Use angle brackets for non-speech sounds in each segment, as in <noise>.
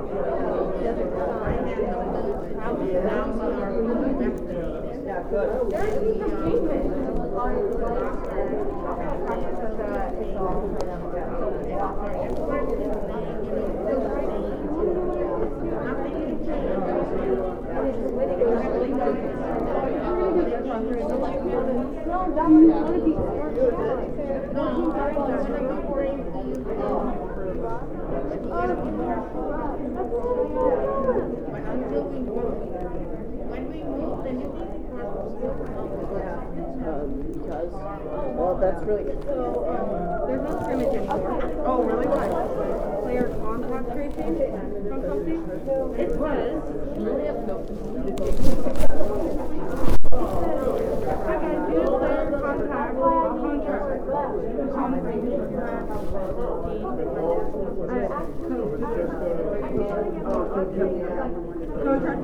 because, really good. There's no scrimmage anymore. Oh, really? Why? Player contact tracing from something? It says. I can do player contact, contract. Contracting COVID.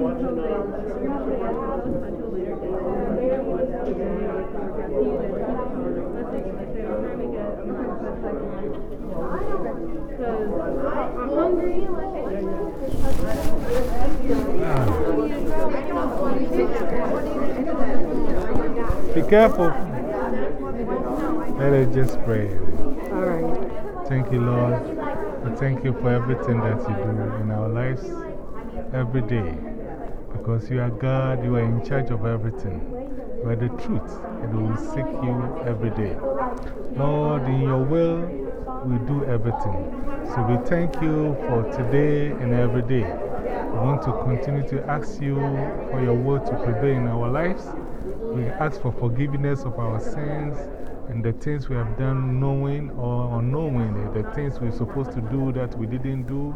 Until later. Be careful. Let us just pray. All right. Thank you, Lord. We thank you for everything that you do in our lives every day. Because you are God, you are in charge of everything. You are the truth, and we will seek you every day. Lord, in your will, we do everything. So we thank you for today and every day. We want to continue to ask you for your word to prevail in our lives. We ask for forgiveness of our sins and the things we have done knowing or unknowingly, the things we're supposed to do that we didn't do.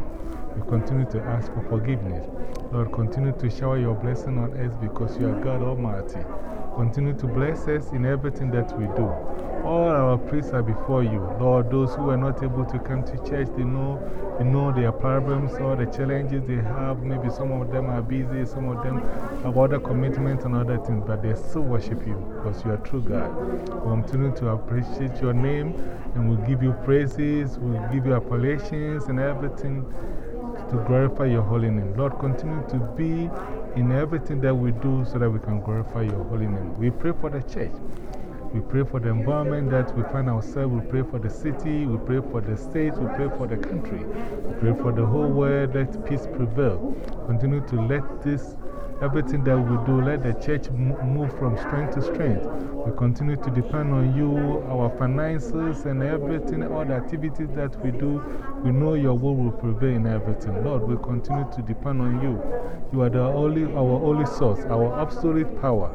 We continue to ask for forgiveness. Lord, continue to shower your blessing on us because you are God Almighty. Continue to bless us in everything that we do. All our prayers are before you. Lord, those who are not able to come to church, they know, they know their problems or the challenges they have. Maybe some of them are busy, some of them have other commitments and other things, but they still worship you because you are true God. We continue to appreciate your name and we'll give you praises, we'll give you appellations and everything to glorify your holy name. Lord, continue to be in everything that we do so that we can glorify your holy name. We pray for the church. We pray for the environment that we find ourselves. We pray for the city. We pray for the state. We pray for the country. We pray for the whole world. Let peace prevail. Continue to let this, everything that we do, let the church move from strength to strength. We continue to depend on you, our finances, and everything, all the activities that we do. We know your will will prevail in everything. Lord, we continue to depend on you. You are the only, our only source, our absolute power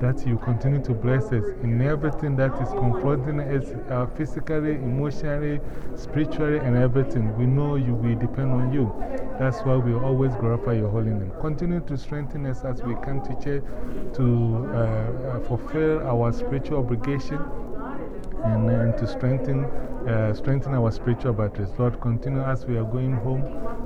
that you continue to bless us in everything that is confronting us uh, physically, emotionally, spiritually, and everything. We know you, we depend on you. That's why we always glorify your holy name. Continue to strengthen us as we come to church to uh, fulfill our spiritual obligation and, and to strengthen, uh, strengthen our spiritual batteries. Lord, continue as we are going home,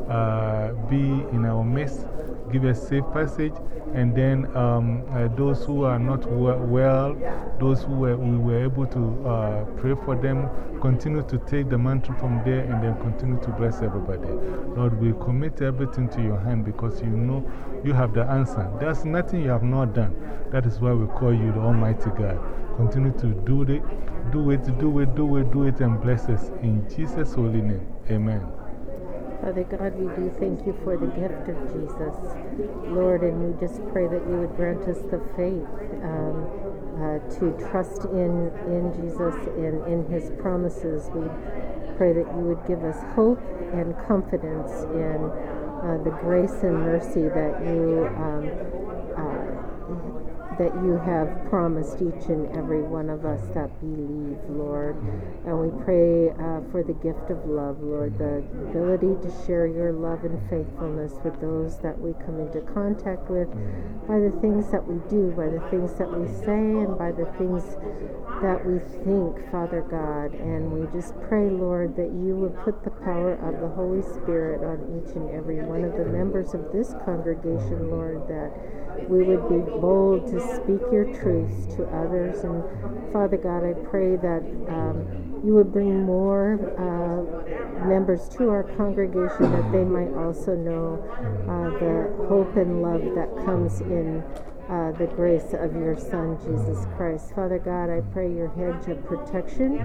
uh, be in our midst, give a safe passage. And then um, uh, those who are not well, those who were, we were able to uh, pray for them, continue to take the mantle from there and then continue to bless everybody. Lord, we commit everything to your hand because you know you have the answer. There's nothing you have not done. That is why we call you the Almighty God. Continue to do it, do it, do it, do it, do it, and bless us. In Jesus' holy name, amen. Father God, we do thank you for the gift of Jesus, Lord, and we just pray that you would grant us the faith um, uh, to trust in, in Jesus and in his promises. We pray that you would give us hope and confidence in uh, the grace and mercy that you um, uh, that you have promised each and every one of us that believe, Lord. And we pray uh, for the gift of love, Lord, the ability to share your love and faithfulness with those that we come into contact with by the things that we do, by the things that we say, and by the things that we think, Father God. And we just pray, Lord, that you would put the power of the Holy Spirit on each and every one of the members of this congregation, Lord, that we would be bold to speak your truths to others. And Father God, I pray that um, you would bring more uh, members to our congregation that they might also know uh, the hope and love that comes in uh, the grace of your Son, Jesus Christ. Father God, I pray your hedge of protection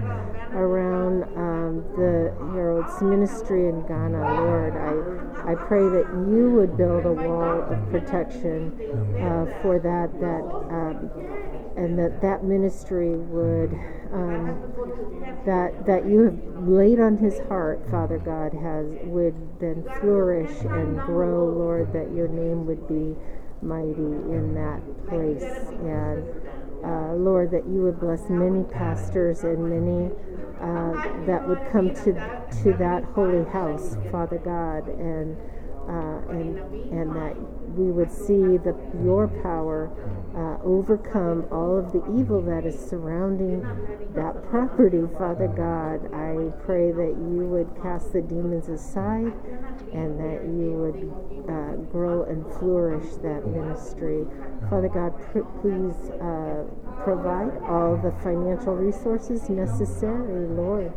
around um, the Harold's ministry in Ghana. Lord, I, I pray that you would build a wall of protection uh, for that, that um, and that that ministry would, um, that, that you have laid on his heart, Father God, has, would then flourish and grow, Lord, that your name would be mighty in that place. And uh, Lord, that you would bless many pastors and many uh, that would come to, to that holy house, Father God, and, uh, and, and that we would see the, your power uh, overcome all of the evil that is surrounding that property, Father God. I pray that you would cast the demons aside and that you would uh, grow and flourish that ministry. Father God, pr- please uh, provide all the financial resources necessary, Lord.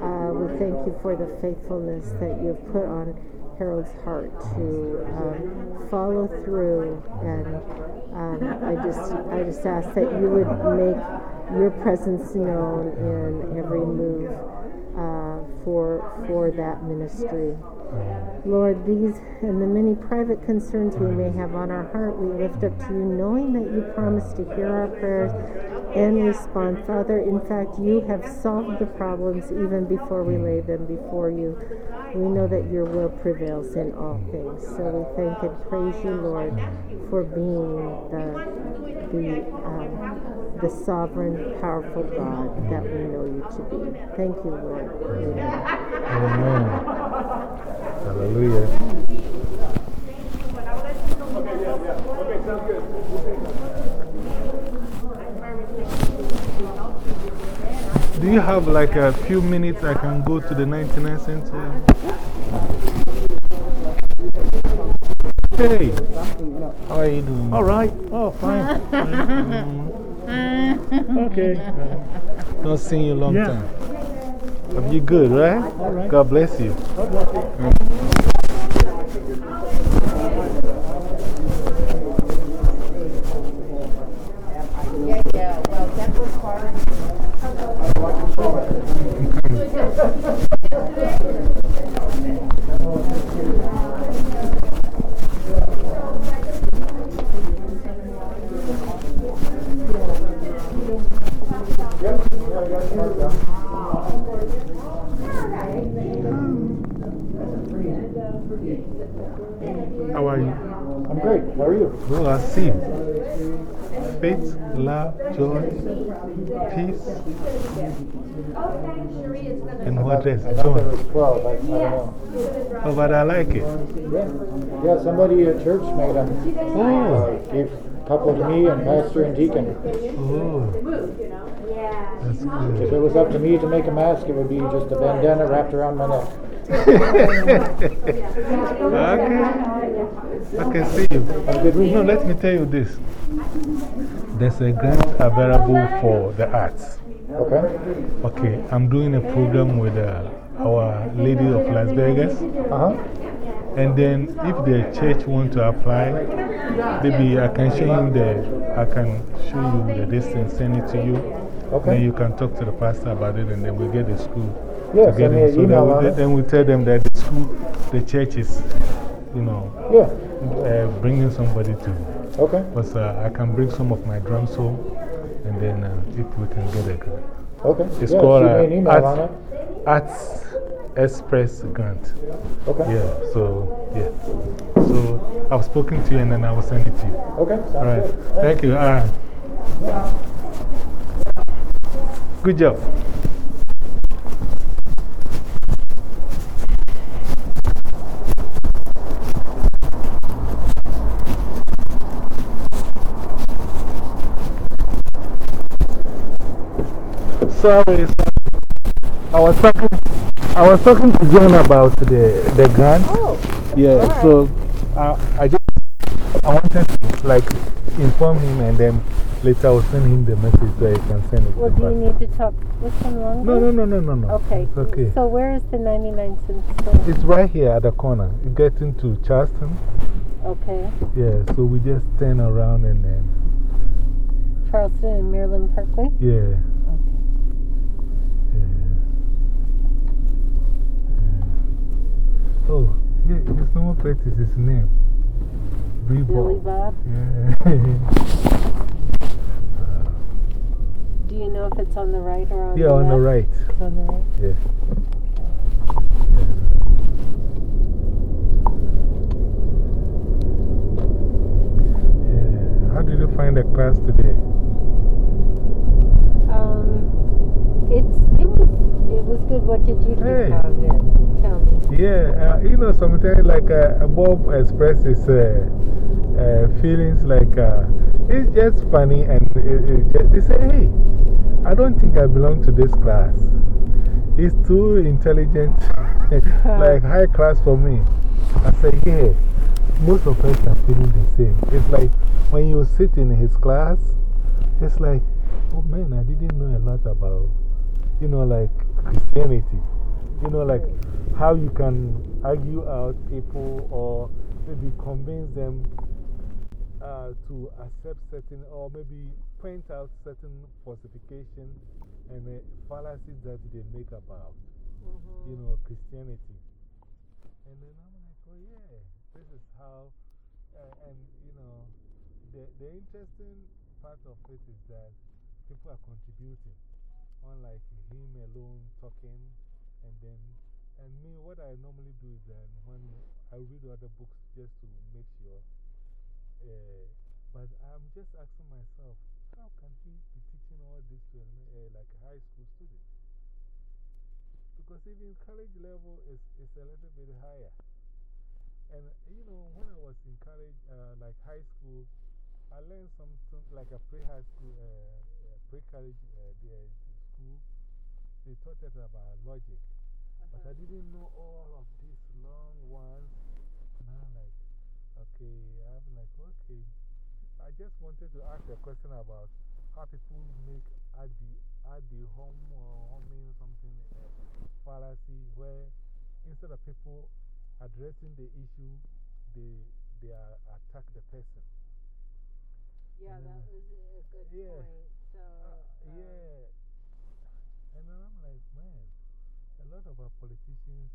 Uh, we thank you for the faithfulness that you've put on Harold's heart to um, follow through, and um, I just I just ask that you would make your presence known in every move uh, for for that ministry. Lord, these and the many private concerns we may have on our heart, we lift up to you, knowing that you promise to hear our prayers and respond. Father, in fact, you have solved the problems even before we lay them before you. We know that your will prevails in all things. So we thank and praise you, Lord, for being the the um, the sovereign, powerful God that we know you to be. Thank you, Lord. Amen. Amen. Hallelujah. Do you have like a few minutes I can go to the 99 center? Hey, how are you doing? All right. Oh, fine. <laughs> okay. Not seen you a long Yeah. time. Are you good, right? All right. God bless you. God bless you. Yeah, yeah. Well, that was part of How are you? I'm great. How are you? Well, I see. Faith, love, joy, peace, and what else? Joy. 12. I, I. Oh, but I like it. Yeah. Yeah, somebody at church made them. Oh, Uh, gave a couple to me and pastor and deacon. oh. That's If it was up to me to make a mask, it would be just a bandana wrapped around my neck. <laughs> okay. I can see you. No, let me tell you this. There's a grant available for the arts. Okay. Okay, I'm doing a program with uh, our Lady of Las Vegas. Uh huh. And then if the church want to apply, maybe I can show you the, I can show you the distance, send it to you. Okay. Then you can talk to the pastor about it and then we get the school Yeah, together. send me an so then, we, then we tell them that the school, the church is, you know, Yeah. uh, bringing somebody to. Okay. Because uh, I can bring some of my drums home and then uh, if we can get a grant. Okay. It's yeah, called uh. Arts, Arts Express Grant. Okay. Yeah, so, yeah. So I've spoken to you and then I will send it to you. Okay. All right. good. Thank you. Uh, good job. Sorry, sorry. I was talking. I was talking to John about the the grant. Oh, Yeah, so I, I just I wanted to like inform him and then later I'll send him the message so he can send it. well, to do you need to talk with him longer? No, no, no, no, no, no. Okay. It's okay. So, where is the 99 cent store? It's right here at the corner. You get into Charleston. Okay. Yeah, so we just turn around and then, Charleston and Maryland Parkway? yeah. Yeah. Yeah. Oh, yeah, his normal plate is his name. Billy Billy Bob? Yeah. <laughs> Do you know if it's on the right or on the yeah, the on the left? right. It's on the right. Yeah. Yeah. How did you find the class today? Um, it's, it was, it was good. What did you Hey. think of it? Tell me. Yeah, uh, you know, sometimes like uh, Bob expresses uh, uh, feelings like uh, it's just funny, and it, it they say, hey, I don't think I belong to this class. It's too intelligent, <laughs> like <laughs> high class for me. I say, yeah, most of us are feeling the same. It's like when you sit in his class, it's like, oh man, I didn't know a lot about, you know, like Christianity. You know, like how you can argue out people or maybe convince them uh, to accept certain, or maybe point out certain falsification and fallacies that they make about, -hmm. you know, Christianity. And then I'm like, oh yeah, this is how, uh, and you know, the, the interesting part of it is that people are contributing, unlike him alone talking. And then, and me, what I normally do is that when I read other books just to make sure. Uh, but I'm just asking myself, how can he be teaching all this to uh, like a high school student? Because even college level is, is a little bit higher. And you know, when I was in college, uh, like high school, I learned something like a pre high school, uh, uh, pre college uh, the, school. They taught us about logic. But I didn't know all of these long ones. And I'm like, okay, I'm like, okay. I just wanted to ask a question about how people make at the, at the home or homing something uh, fallacy where instead of people addressing the issue, they, they are, attack the person. Yeah, that was a good Yeah. point. So, Uh, um, yeah. And then I'm like, lot of our politicians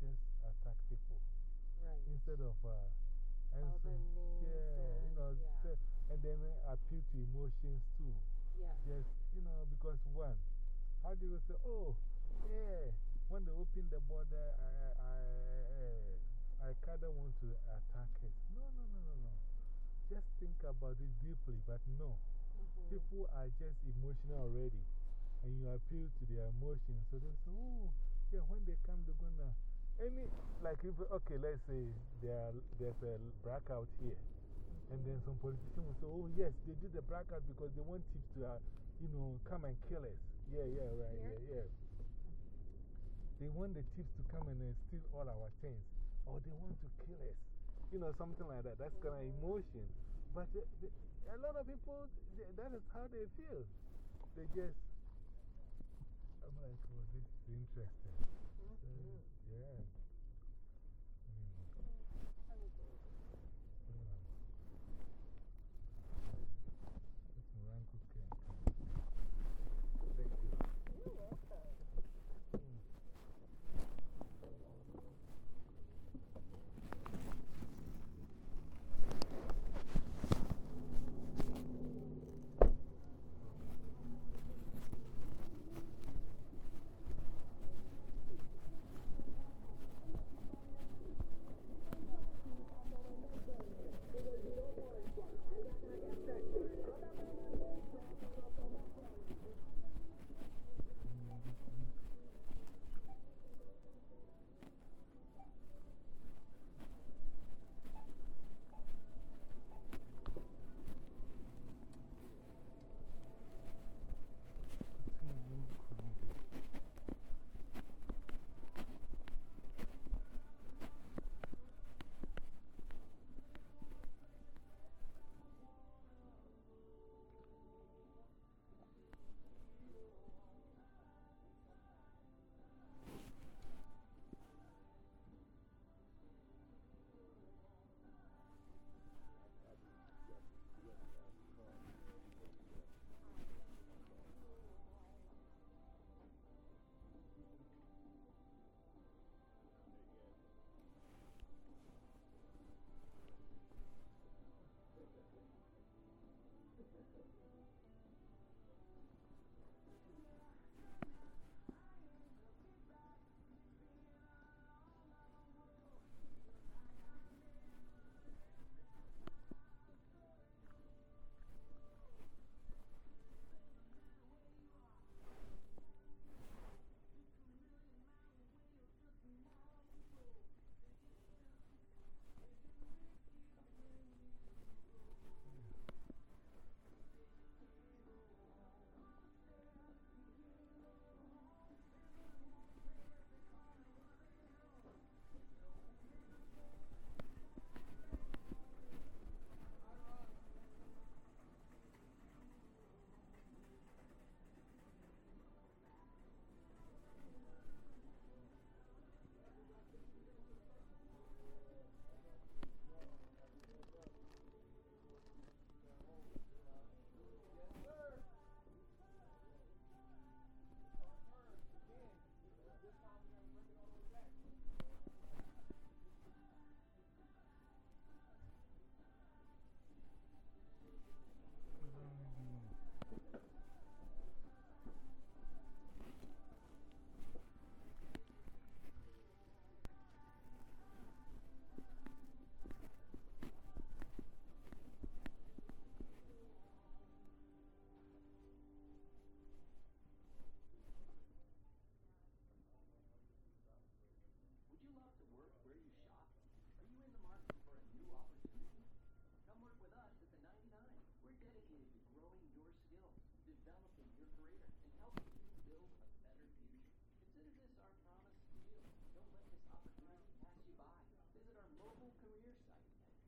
just attack people right. instead of uh, All the answering. names Yeah, you know, yeah. and then uh, appeal to emotions too. Yeah. Just, you know, because one, how do you say, oh, yeah, when they open the border, I, I, I, I kind of want to attack it. No, no, no, no, no. Just think about it deeply, but no. -hmm. People are just emotional already, and you appeal to their emotions. So they say, oh, yeah, when they come, they're gonna. Any, like, if, okay, let's say there, there's a blackout here. And then some politician will say, oh, yes, they did the blackout because they want to, uh, you know, come and kill us. Yeah, yeah, right, yeah, yeah. yeah. They want the chiefs to come and uh, steal all our things. Or they want to kill us. You know, something like that. That's kind of emotion. But the, a lot of people, they, that is how they feel. They just I'm like, oh, this is interesting. Mm -hmm. uh, yeah.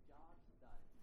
jobs done.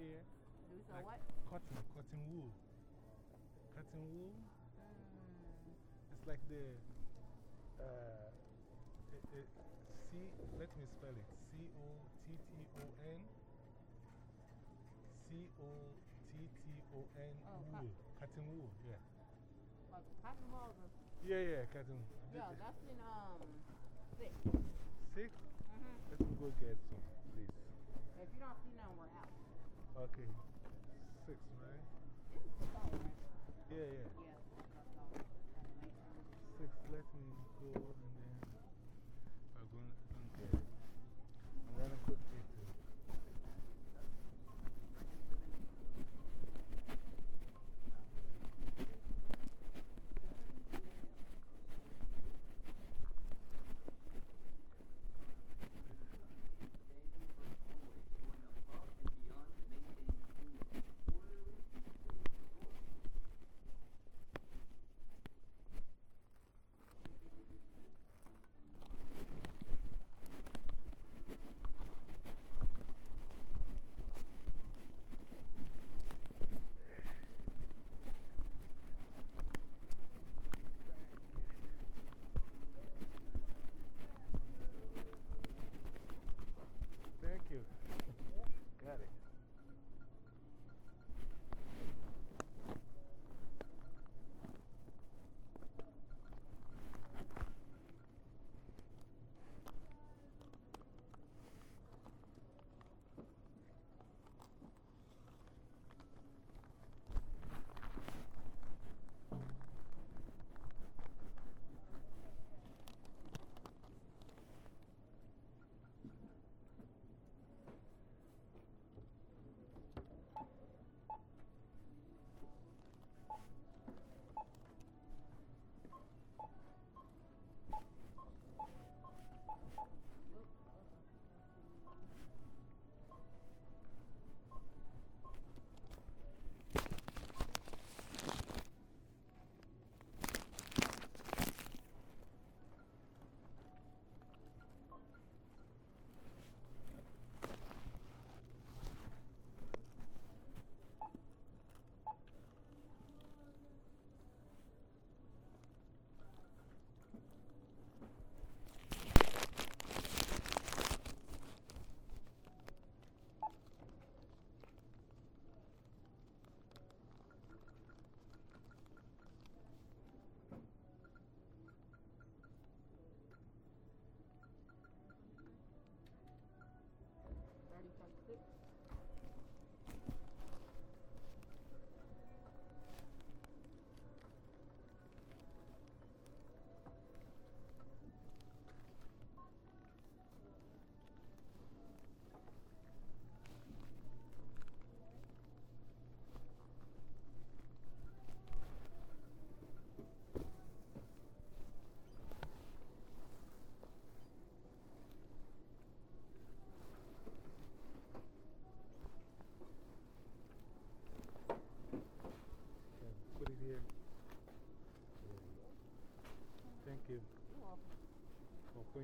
Here? Do so Like what? Cotton, cotton wool. Cotton wool? Mm. It's like the uh, it, it, C, let me spell it C O T T O N C O T T O N Oh, wool. Cotton wool, yeah. Like cotton or Yeah, yeah, cotton. Yeah, that's in um six. Six? Mm-hmm. Let me go get Okay. Six, right? It's all right. Yeah, yeah.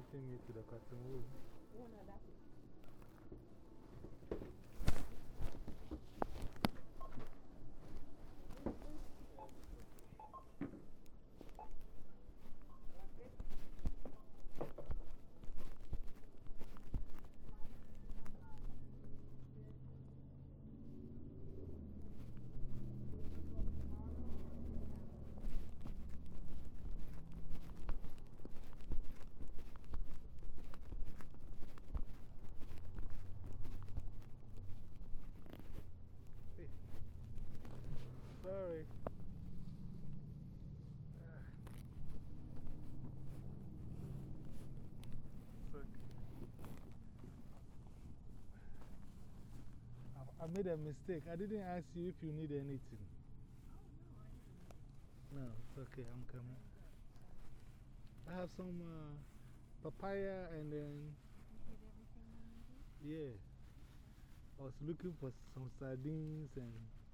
For pointing me to Sorry. It's okay. I- I made a mistake. I didn't ask you if you need anything. No, it's okay. I'm coming. I have some uh, papaya and then. Yeah. I was looking for some sardines and.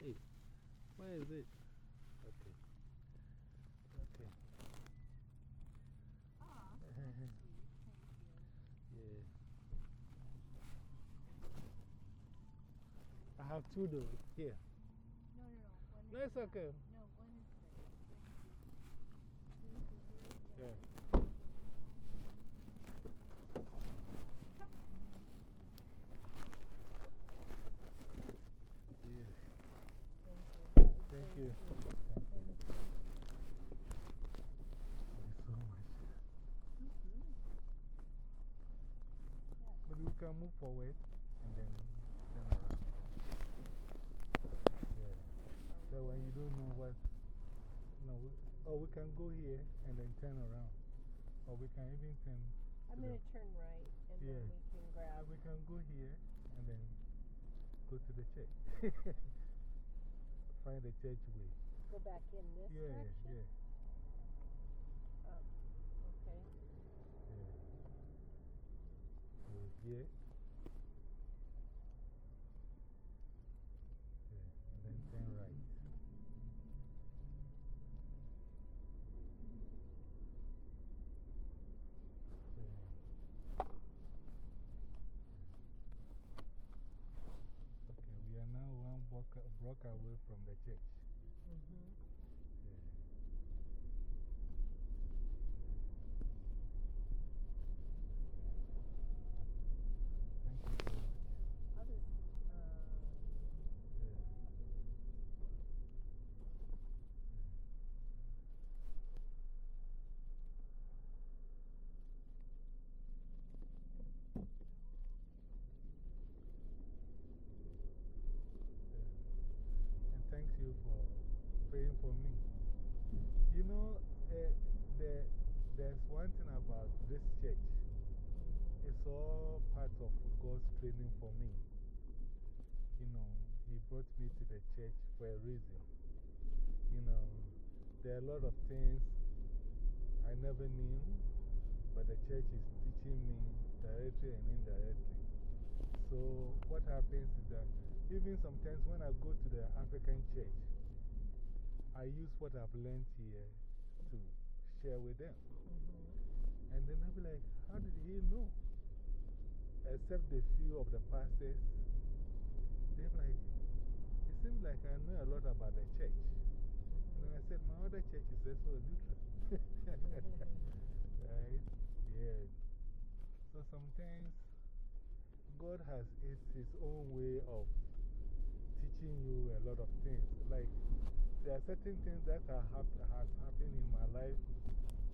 Hey, where is it? Okay. Okay. Aw, <laughs> Yeah. I have two though, here. No, no, no. One no, it's okay. Yeah. Thank you. Thank you so much. But we can move forward and then turn around. Yeah. So when you don't know what, no, we, or we can go here and then turn around. Or we can even turn. I'm going to turn right and Yeah. then we can grab. we can go here and then go to the church. <laughs> Find the church way. Go back in this Yeah, direction? yeah, Oh, okay. yeah. Here. Yeah, and then turn right. Okay, we are now one block, block away from the church. -hmm. Yeah. Thank you so much. I'll just. Um, Yeah. Yeah. And thank you for praying for me. You know, uh, there, there's one thing about this church. It's all part of God's training for me. You know, He brought me to the church for a reason. You know, there are a lot of things I never knew, but the church is teaching me directly and indirectly. So, what happens is that even sometimes when I go to the African church, I use what I've learned here to share with them. -hmm. And then I'll be like, how did he know? Except the few of the pastors, they're like, it seems like I know a lot about the church. And then I said, my other church is also neutral. <laughs> right? Yeah. So sometimes God has his, his own way of teaching you a lot of things. Like, there are certain things that are hap has happened in my life.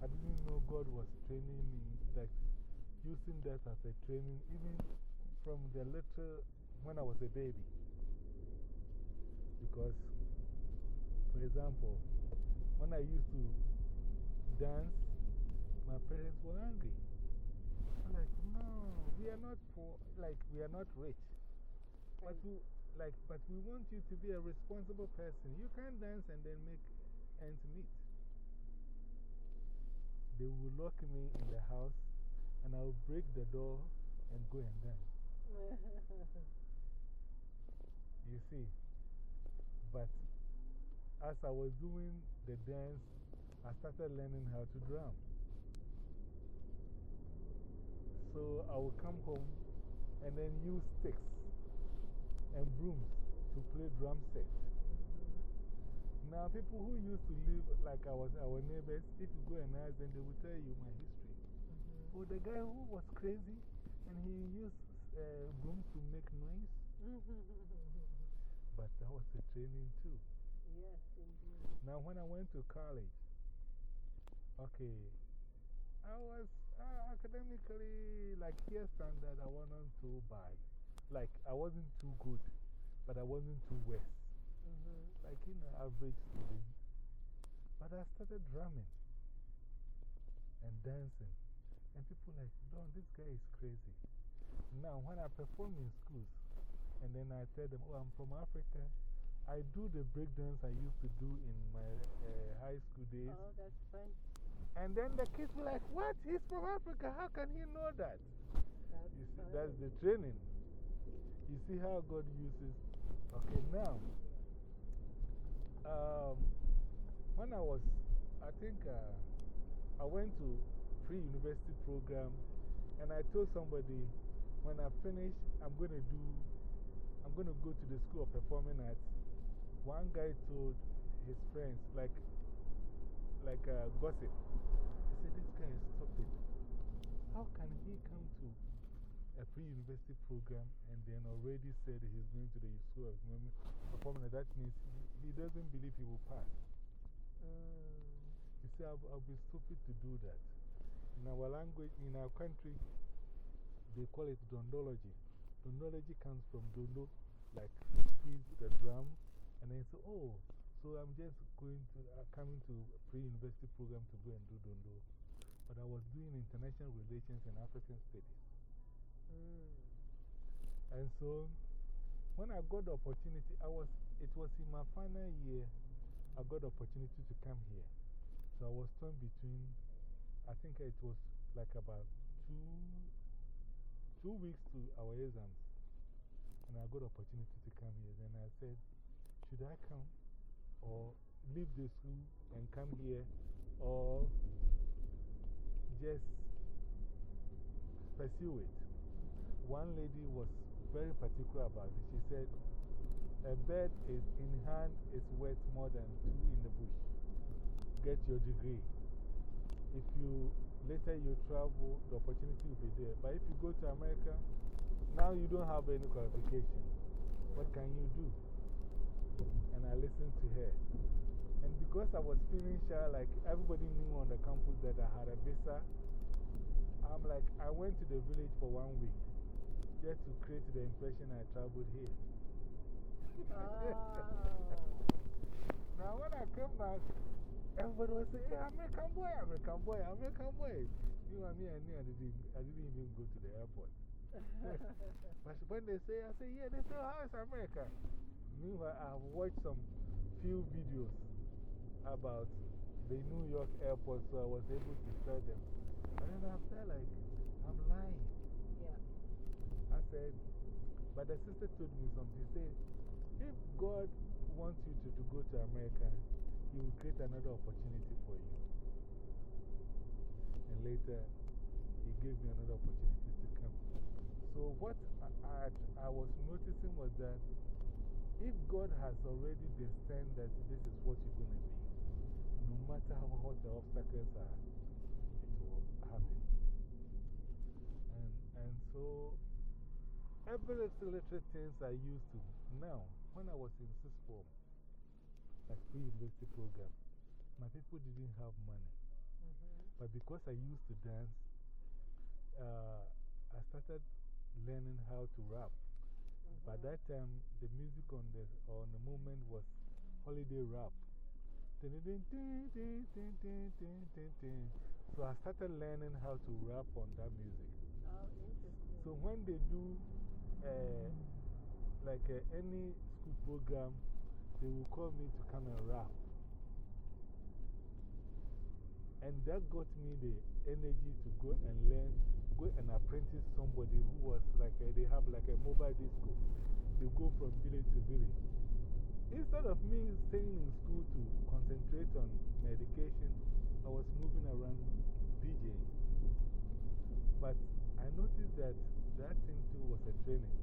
I didn't know God was training me, like using that as a training, even from the little, when I was a baby. Because, for example, when I used to dance, my parents were angry. I'm like, no, we are not poor, like, we are not rich. But mm. we, like, but we want you to be a responsible person. You can't dance and then make ends meet. They will lock me in the house and I'll break the door and go and dance. <laughs> You see, but as I was doing the dance, I started learning how to drum. So I would come home and then use sticks and brooms to play drum set. Now, people who used to live like our, our neighbors, if you go and ask them, they will tell you my history. -hmm. Oh, the guy who was crazy and he used uh, brooms to make noise. But that was a training too. yes, indeed. Now, when I went to college, okay, I was uh, academically, like here standard, I wasn't too bad. Like, I wasn't too good, but I wasn't too worse. -hmm. Like, you know, average student. But I started drumming and dancing. And people like, Don, this guy is crazy. Now, when I perform in schools, and then I tell them, oh, I'm from Africa, I do the breakdance I used to do in my uh, high school days. Oh, that's fun. And then the kids were like, What? He's from Africa. How can he know that? That's You see, that's the training. You see how God uses. Okay, now, um, when I was, I think uh, I went to pre university program and I told somebody when I finish, I'm going to do I'm going to go to the School of Performing Arts. One guy told his friends, like, like uh, gossip, he said, This guy is stupid. How can he come a pre university program and then already said he's going to the School of Performing Arts? That means he, he doesn't believe he will pass. Mm. You see, I'll, I'll be stupid to do that. In our language, in our country, they call it dondology. Dondology comes from dondo, like keys, the drum, and then say, oh, so I'm just going to, uh, coming to a pre university program to go and do dondo. But I was doing international relations and African studies. Mm. And so, when I got the opportunity, I was, it was in my final year, I got the opportunity to come here. So I was torn between, I think it was like about two, two weeks to our exams. And I got the opportunity to come here. Then I said, should I come or leave the school and come here or just pursue it? One lady was very particular about it. She said, a bird is in hand is worth more than two in the bush. Get your degree. If you later you travel, the opportunity will be there. But if you go to America, now you don't have any qualification. What can you do? And I listened to her. And because I was feeling shy, like everybody knew on the campus that I had a visa, I'm like, I went to the village for one week just to create the impression I traveled here. Oh. now, when I came back, everybody was saying, hey, American boy, American boy, American boy. You know, me, I knew I didn't, I didn't even go to the airport. <laughs> but when they say, I say, yeah, they say, oh, how is America? Meanwhile, I've watched some few videos about the New York airport, so I was able to tell them. And then I felt like I'm lying. Said, but the sister told me something. Said, if God wants you to, to go to America, He will create another opportunity for you. And later, He gave me another opportunity to come. So, what I, I, I was noticing was that if God has already destined that this is what you're going to be, no matter how, what the obstacles are, it will happen. And, and so, every little things I used to now, when I was in sixth form, like pre university program, my people didn't have money. -hmm. But because I used to dance, uh, I started learning how to rap. By that time, the music on the, on the moment was holiday rap. So I started learning how to rap on that music. Oh, interesting. So when they do uh, like uh, any school program, they will call me to come and rap. And that got me the energy to go and learn, go and apprentice somebody who was like, a, they have like a mobile disco. They go from village to village. Instead of me staying in school to concentrate on my education, I was moving around DJing. But I noticed that that thing too was a training.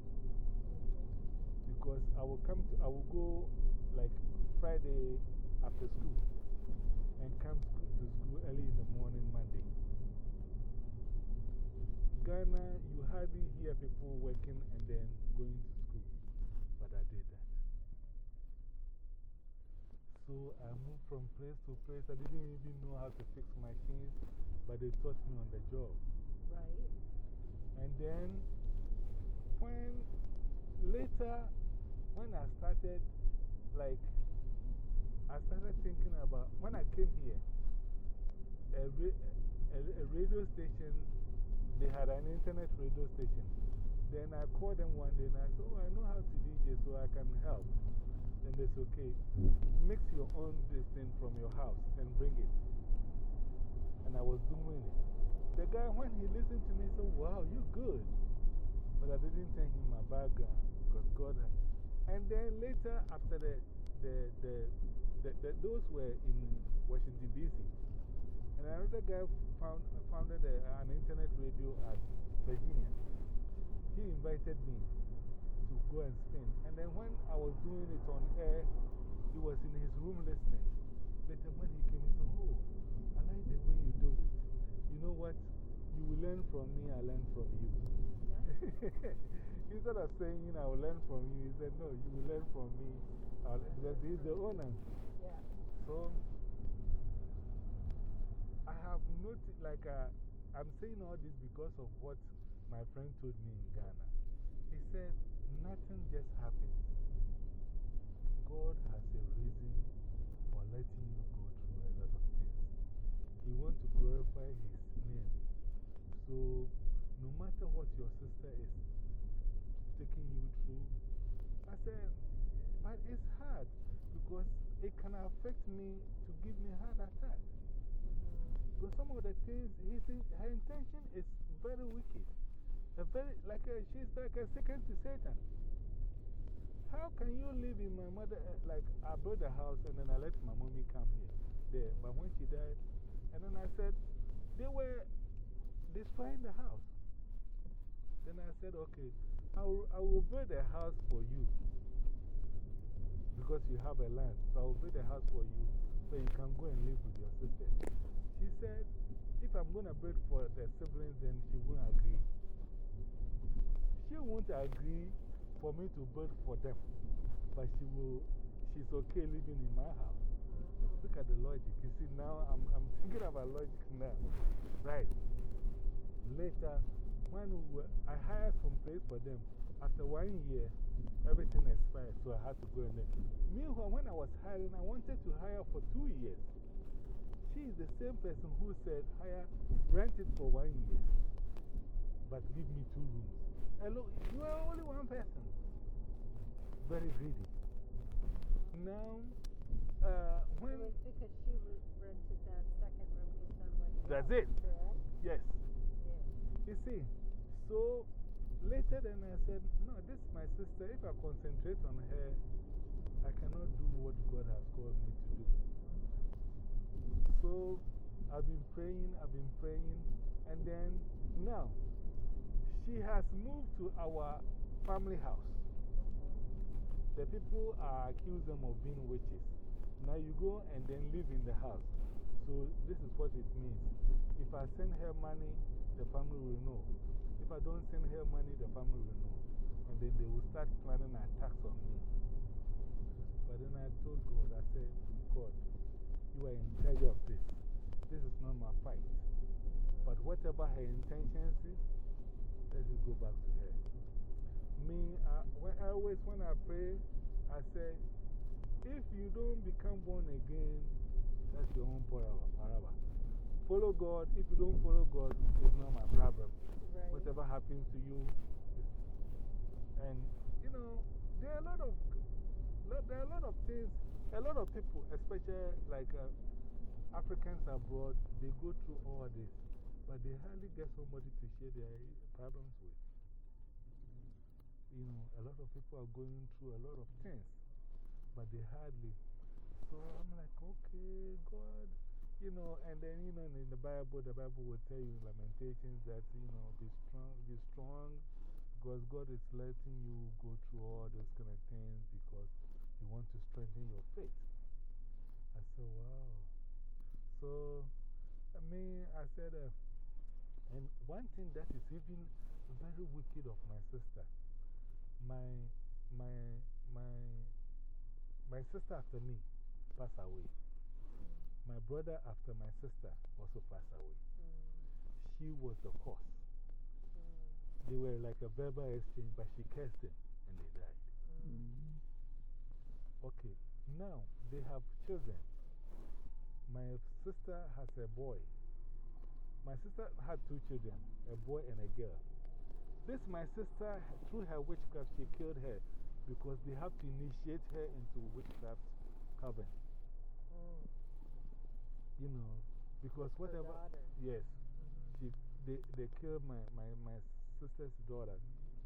Because I will come to, I will go like Friday after school and come to school early in the morning Monday. Ghana, you hardly hear people working and then going to school. But I did that. So I moved from place to place. I didn't even know how to fix machines, but they taught me on the job. And then, when later, when I started, like, I started thinking about when I came here, a, a, a radio station, they had an internet radio station. Then I called them one day and I said, Oh, I know how to DJ, so I can help. Then they said, Okay, mix your own this thing from your house and bring it. And I was doing it. The guy, when he listened to me, said, Wow, you're good. But I didn't tell him my background because God had. And then later, after the, the, the, the, the those were in Washington, D.C. And another guy found, founded a, an internet radio at Virginia. He invited me to go and spin. And then when I was doing it on air, he was in his room listening. Later, when he came, he said, Oh, I like the way you do know what? You will learn from me, I learn from you. <laughs> Instead of saying, I will learn from you, he said, No, you will learn from me. Because he's the owner. Yeah. So, I have noticed, like, uh, I'm saying all this because of what my friend told me in Ghana. He said, Nothing just happens. God has a reason for letting you go through a lot of things. He wants to glorify His. So, no matter what your sister is taking you through, I said, but it's hard because it can affect me to give me heart attack. Because some of the things, his, her intention is very wicked. A very, like a, she's like a second to Satan. How can you live in my mother? Uh, like, I built a house and then I let my mommy come here, there. But when she died, and then I said, they were destroying the house. Then I said, okay, I will, I will build a house for you because you have a land. So I will build a house for you so you can go and live with your sister. She said, if I'm going to build for the siblings, then she won't agree. She won't agree for me to build for them, but she will, she's okay living in my house. Look at the logic. You see, now I'm, I'm thinking about logic now. Right. Later, when we, I hired some place for them, after one year, everything expired, so I had to go in there. Meanwhile, when I was hiring, I wanted to hire for two years. She is the same person who said, hire, rent it for one year, but give me two rooms. Hello, you are only one person. Very greedy. Now, uh, when. It was because she rented that second room to somebody. That's it. Correct? Yes. You see, so later then I said, no, this is my sister. If I concentrate on her, I cannot do what God has called me to do. So I've been praying, I've been praying, and then now she has moved to our family house. The people are accused them of being witches. Now you go and then live in the house. So this is what it means. If I send her money, the family will know. If I don't send her money, the family will know. And then they will start planning attacks on me. But then I told God, I said, God, you are in charge of this. This is not my fight. But whatever her intentions is, let it go back to her. Me, I, when, I always when I pray, I say, if you don't become born again, that's your own forever. Follow God. If you don't follow God, it's not my problem. Right. Whatever happens to you. And, you know, there are a lot of, there are a lot of things, a lot of people, especially like uh, Africans abroad, they go through all this, but they hardly get somebody to share their problems with. You know, a lot of people are going through a lot of things, but they hardly. So I'm like, okay, God, you know, and then, you know, in the Bible, the Bible will tell you in Lamentations that, you know, be strong, be strong, because God is letting you go through all those kind of things because He wants to strengthen your faith. I said, wow. So, I mean, I said, uh, and one thing that is even very wicked of my sister, my, my, my, my sister after me passed away. My brother after my sister also passed away. She was the cause. They were like a verbal exchange, but she cursed them and they died. Okay, now they have children. My sister has a boy. My sister had two children, a boy and a girl. This, my sister, through her witchcraft, she killed her because they have to initiate her into witchcraft coven. You know, because whatever. daughter. Yes. She, they, they killed my, my, my sister's daughter,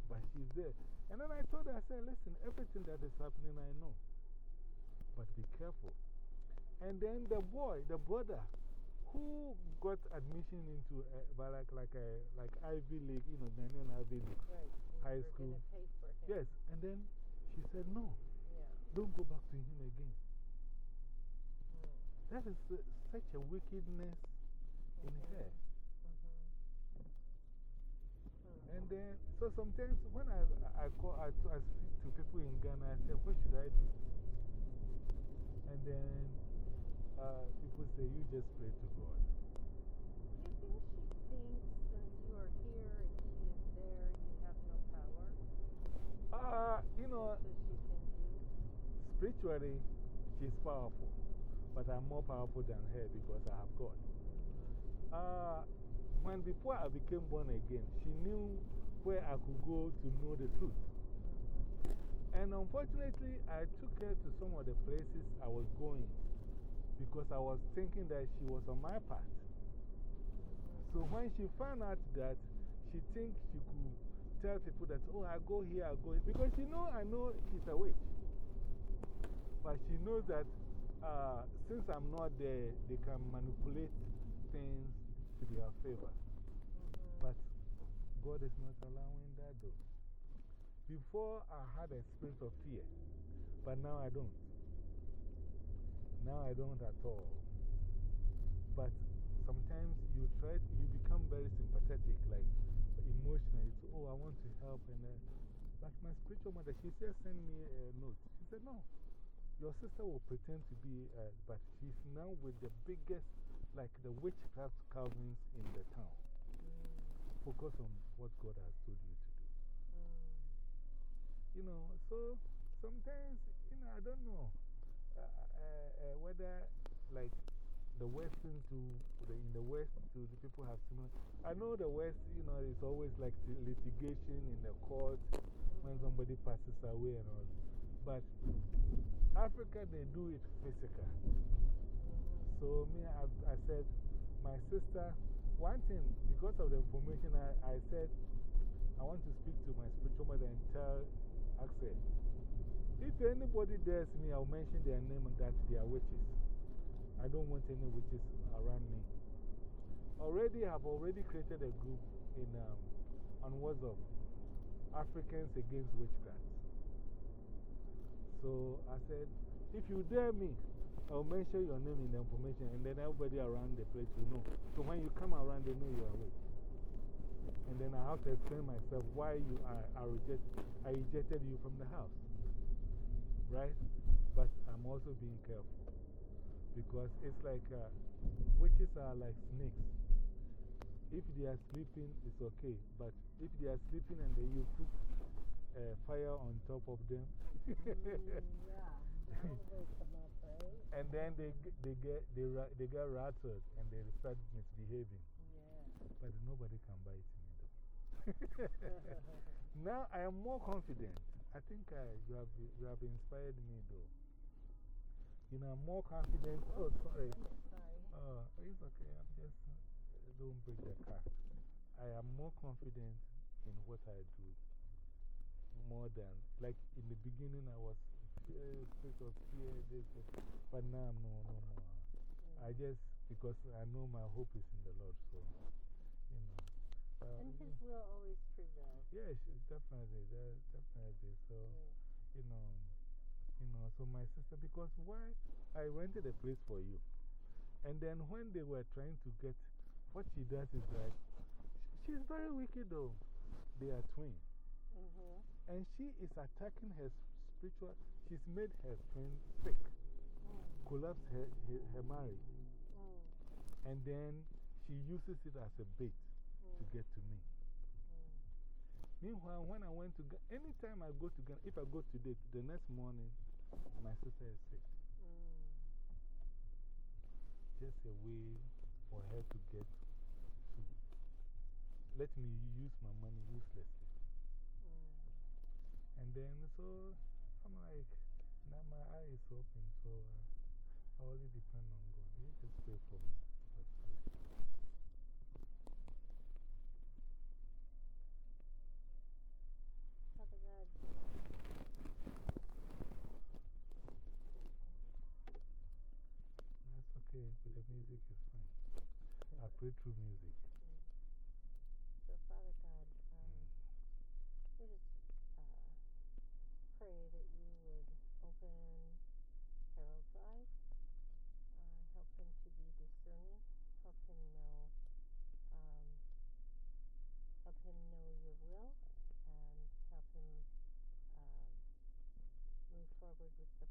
but she's there. And then I told her, I said, listen, everything that is happening, I know. But be careful. And then the boy, the brother, who got admission into uh, like, like, a, like Ivy League, you know, Ghanaian Ivy League, Right. high school. going to pay for him. Yes, and then she said, No, Yeah. don't go back to him again. Mm. That is uh, such a wickedness in her. Mm-hmm. And then, so sometimes when I, I, call, I, I speak to people in Ghana, I say, What should I do? And then uh, people say, You just pray to God. Do you think she thinks since you are here and she is there, you have no power? Uh, you know, So she can do? spiritually, she's powerful. But I'm more powerful than her because I have God. Uh, when before I became born again, she knew where I could go to know the truth. And unfortunately, I took her to some of the places I was going because I was thinking that she was on my path. So when she found out that she thinks she could tell people that, oh, I go here, I go here, because she know I know she's a witch. But she knows that uh, since I'm not there, they can manipulate things to their favor. But God is not allowing that though. Before I had a spirit of fear, but now I don't. Now I don't at all. But sometimes you try, you become very sympathetic, like emotionally. So, oh, I want to help. And uh, but my spiritual mother, she just send me a note. She said, No, your sister will pretend to be, uh, but she's now with the biggest, like the witchcraft covens in the town. Focus on what God has told you to do. You know, so sometimes, you know, I don't know uh, uh, uh, whether, like, the Western to the, in the West to the people have similar. I know the West, you know, it's always like litigation in the court when somebody passes away and all. But Africa, they do it physical. So, me, I, I said, my sister, one thing, because of the information, I, I said, I want to speak to my spiritual mother and tell, her, if anybody dares me, I'll mention their name and that they are witches. I don't want any witches around me. Already, I've already created a group in, um, on WhatsApp Africans Against Witchcraft. So I said, if you dare me, I'll mention your name in the information and then everybody around the place will know. So when you come around, they know you are witch. And then I have to explain myself why you are, I, reject, I ejected you from the house. Right? But I'm also being careful. Because it's like uh, witches are like snakes. If they are sleeping, it's okay. But if they are sleeping and then you put uh, fire on top of them, Yeah. That'll wake them up, right? and then they, they, get, they, they get rattled and they start misbehaving. Yeah. But nobody can bite me though. <laughs> now I am more confident. I think I, you, have, you have inspired me though. You know, I'm more confident. Oh, sorry. Sorry. Uh, it's okay. I'm just, uh, don't break the car. I am more confident in what I do. More than, like in the beginning, I was fear, spirit of fear, this, this, but now I'm no, no more. I just, because I know my hope is in the Lord, so, you know. Uh, And His will always prevails. Yes, definitely, that, definitely. So, you know, you know, so my sister, because why I rented a place for you. And then when they were trying to get, what she does is that sh- she's very wicked though. They are twins. -hmm. And she is attacking her spiritual, she's made her twin sick, collapse her, her, her marriage. Mm. And then she uses it as a bait to get to me. Meanwhile, when I went to Ghana, anytime I go to Ghana, if I go today, the next morning, my sister is sick. Mm. Just a way for her to get to let me use my money uselessly. And then, so I'm like, now my eye is open, so uh, I only depend on God. You just pray for me. Father God, That's okay, but the music is fine. I pray through music. record with the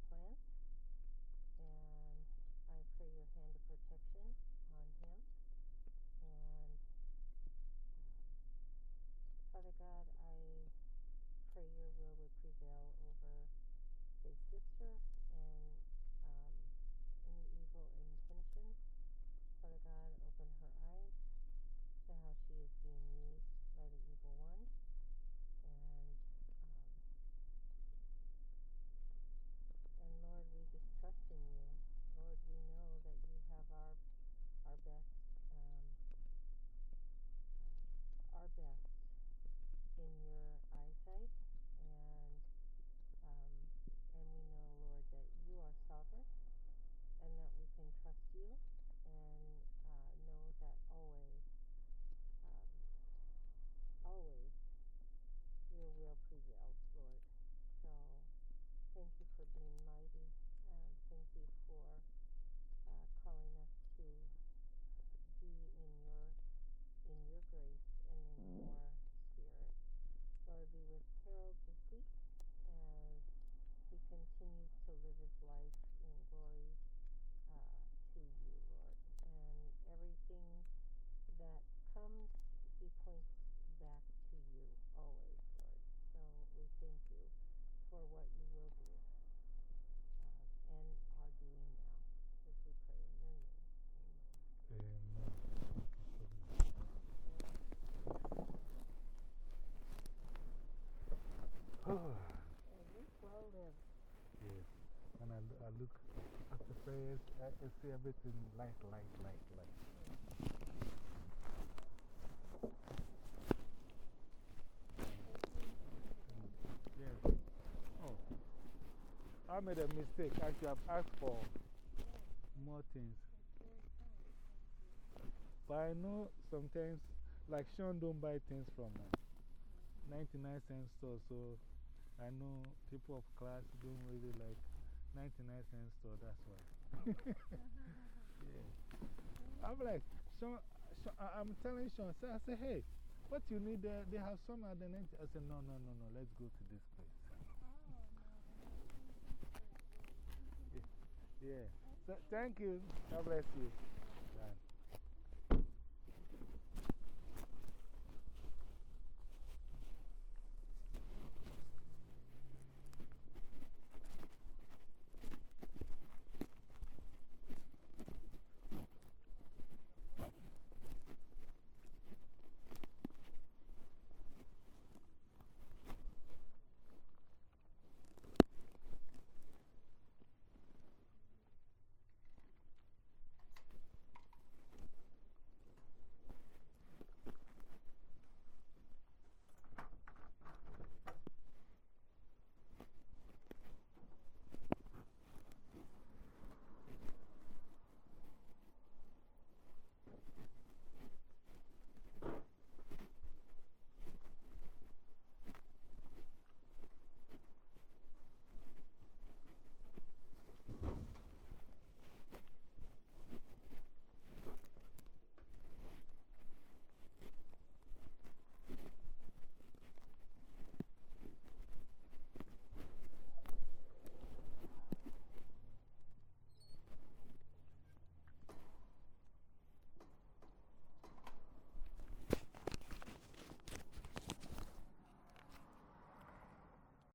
I, I see everything light, light, light, light. Yes. Oh. I made a mistake. I should have asked for more things. But I know sometimes, like Sean don't buy things from uh, 99 cent store, so I know people of class don't really like 99 cent store, that's why. Yeah. I'm like, Sean, Sean, I- I'm telling Sean, so I say, hey, what you need there? They have some at the 90. I said, no, no, no, no, let's go to this place. Oh, yeah. So thank you. God bless you.